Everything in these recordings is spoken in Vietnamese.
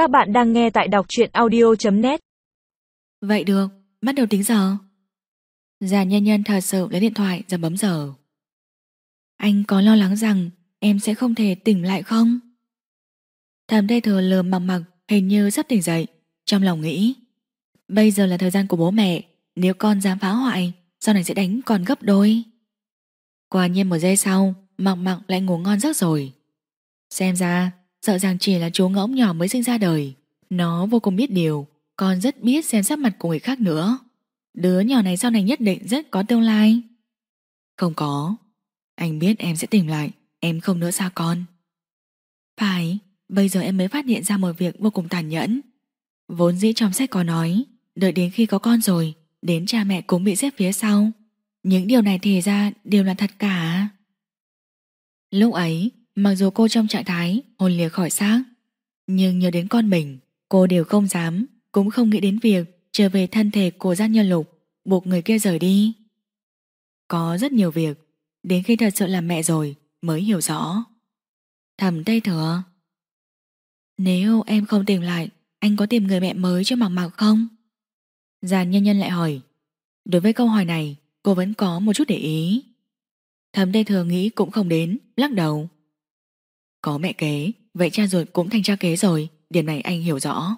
Các bạn đang nghe tại đọc truyện audio.net Vậy được, bắt đầu tính giờ. Già nhân nhân thật sự lấy điện thoại rồi bấm giờ. Anh có lo lắng rằng em sẽ không thể tỉnh lại không? Thầm đây thừa lờ mặc mặc hình như sắp tỉnh dậy, trong lòng nghĩ. Bây giờ là thời gian của bố mẹ, nếu con dám phá hoại, sau này sẽ đánh con gấp đôi. Quả nhiên một giây sau, mặc mặc lại ngủ ngon giấc rồi. Xem ra, sợ rằng chỉ là chú ngỗng nhỏ mới sinh ra đời. Nó vô cùng biết điều, còn rất biết xem sắc mặt của người khác nữa. Đứa nhỏ này sau này nhất định rất có tương lai. Không có. Anh biết em sẽ tìm lại, em không nữa xa con. Phải, bây giờ em mới phát hiện ra một việc vô cùng tàn nhẫn. Vốn dĩ trong sách có nói, đợi đến khi có con rồi, đến cha mẹ cũng bị xếp phía sau. Những điều này thì ra đều là thật cả. Lúc ấy, mặc dù cô trong trạng thái hồn lìa khỏi xác, nhưng nhớ đến con mình, cô đều không dám, cũng không nghĩ đến việc trở về thân thể của giác Nhân Lục, buộc người kia rời đi. Có rất nhiều việc, đến khi thật sự là mẹ rồi mới hiểu rõ. Thầm Tây Thừa Nếu em không tìm lại, anh có tìm người mẹ mới cho mặc mặc không? Giàn nhân nhân lại hỏi. Đối với câu hỏi này, cô vẫn có một chút để ý. Thầm Tây Thừa nghĩ cũng không đến, lắc đầu. Có mẹ kế, vậy cha ruột cũng thành cha kế rồi, điểm này anh hiểu rõ.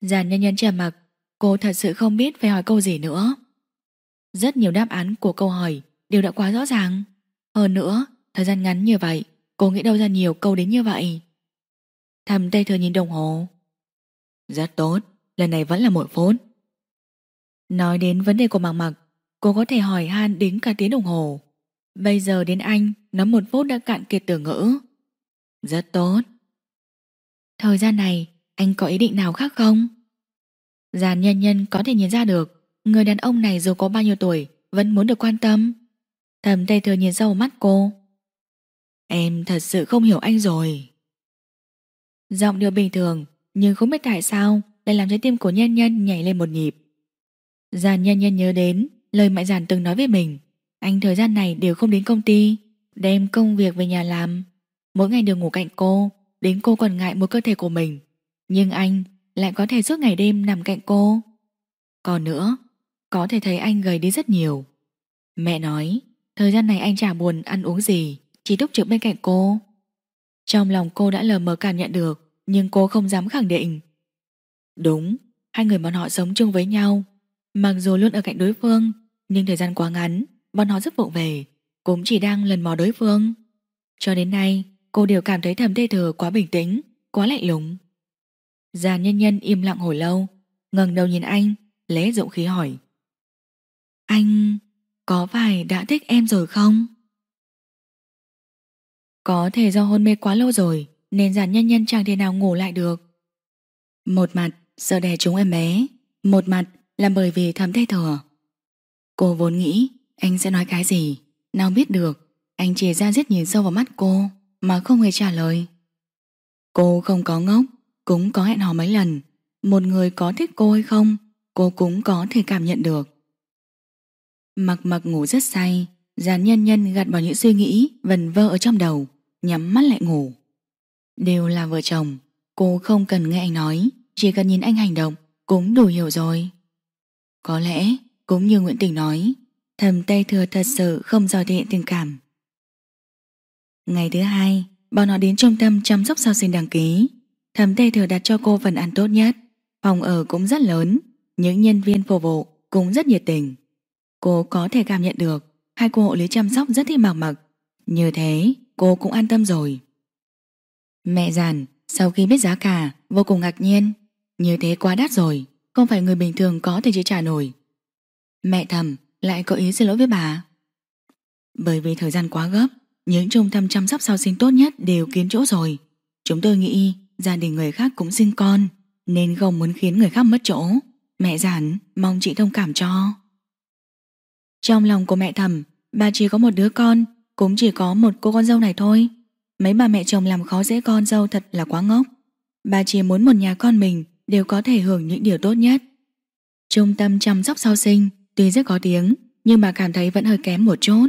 Giàn nhân nhân trầm mặc, cô thật sự không biết phải hỏi câu gì nữa. Rất nhiều đáp án của câu hỏi đều đã quá rõ ràng. Hơn nữa, thời gian ngắn như vậy, cô nghĩ đâu ra nhiều câu đến như vậy. Thầm tay Thừa nhìn đồng hồ. Rất tốt, lần này vẫn là một phút. Nói đến vấn đề của Mạc Mặc, cô có thể hỏi han đến cả tiếng đồng hồ. Bây giờ đến anh, nó một phút đã cạn kiệt từ ngữ. Rất tốt. Thời gian này, anh có ý định nào khác không? Giàn nhân nhân có thể nhìn ra được, người đàn ông này dù có bao nhiêu tuổi, vẫn muốn được quan tâm. Thầm tay Thừa nhìn sâu mắt cô. Em thật sự không hiểu anh rồi. Giọng điệu bình thường, nhưng không biết tại sao lại làm trái tim của nhân nhân nhảy lên một nhịp. Giàn nhân nhân nhớ đến lời mẹ giàn từng nói với mình. Anh thời gian này đều không đến công ty, đem công việc về nhà làm. Mỗi ngày đều ngủ cạnh cô, đến cô còn ngại một cơ thể của mình. Nhưng anh lại có thể suốt ngày đêm nằm cạnh cô. Còn nữa, có thể thấy anh gầy đi rất nhiều. Mẹ nói, thời gian này anh chả buồn ăn uống gì, chỉ túc trực bên cạnh cô. Trong lòng cô đã lờ mờ cảm nhận được, nhưng cô không dám khẳng định. Đúng, hai người bọn họ sống chung với nhau. Mặc dù luôn ở cạnh đối phương, nhưng thời gian quá ngắn, bọn họ rất vụng về, cũng chỉ đang lần mò đối phương. Cho đến nay, cô đều cảm thấy thầm thê thừa quá bình tĩnh, quá lạnh lùng. Già nhân nhân im lặng hồi lâu, ngẩng đầu nhìn anh, lẽ dụng khí hỏi. Anh có phải đã thích em rồi không? Có thể do hôn mê quá lâu rồi nên giàn nhân nhân chẳng thể nào ngủ lại được. Một mặt sợ đè chúng em bé, một mặt là bởi vì thầm thê thừa. Cô vốn nghĩ anh sẽ nói cái gì, nào biết được, anh chỉ ra rất nhìn sâu vào mắt cô mà không hề trả lời. Cô không có ngốc, cũng có hẹn hò mấy lần. Một người có thích cô hay không, cô cũng có thể cảm nhận được. Mặc mặc ngủ rất say, giàn nhân nhân gạt bỏ những suy nghĩ vần vơ ở trong đầu, nhắm mắt lại ngủ. Đều là vợ chồng, cô không cần nghe anh nói, chỉ cần nhìn anh hành động cũng đủ hiểu rồi. Có lẽ, cũng như Nguyễn Tình nói, thầm Tây Thừa thật sự không giỏi thể hiện tình cảm. Ngày thứ hai, bọn họ đến trung tâm chăm sóc sau sinh đăng ký. Thầm tê Thừa đặt cho cô phần ăn tốt nhất. Phòng ở cũng rất lớn, những nhân viên phục vụ cũng rất nhiệt tình. Cô có thể cảm nhận được hai cô hộ lý chăm sóc rất thích mặc mặc. Như thế, cô cũng an tâm rồi. Mẹ giàn, sau khi biết giá cả, vô cùng ngạc nhiên. Như thế quá đắt rồi, không phải người bình thường có thể chi trả nổi. Mẹ thầm lại có ý xin lỗi với bà. Bởi vì thời gian quá gấp, những trung tâm chăm sóc sau sinh tốt nhất đều kiến chỗ rồi. Chúng tôi nghĩ gia đình người khác cũng sinh con, nên không muốn khiến người khác mất chỗ. Mẹ giản, mong chị thông cảm cho. Trong lòng của mẹ thầm, bà chỉ có một đứa con, cũng chỉ có một cô con dâu này thôi. Mấy bà mẹ chồng làm khó dễ con dâu thật là quá ngốc. Bà chỉ muốn một nhà con mình đều có thể hưởng những điều tốt nhất. Trung tâm chăm sóc sau sinh tuy rất có tiếng, nhưng bà cảm thấy vẫn hơi kém một chút.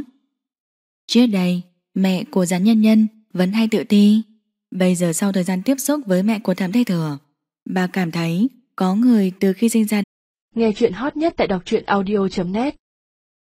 Trước đây, mẹ của gián nhân nhân vẫn hay tự ti. Bây giờ sau thời gian tiếp xúc với mẹ của Thám Thầy Thừa, bà cảm thấy có người từ khi sinh ra Nghe chuyện hot nhất tại đọc truyện audio.net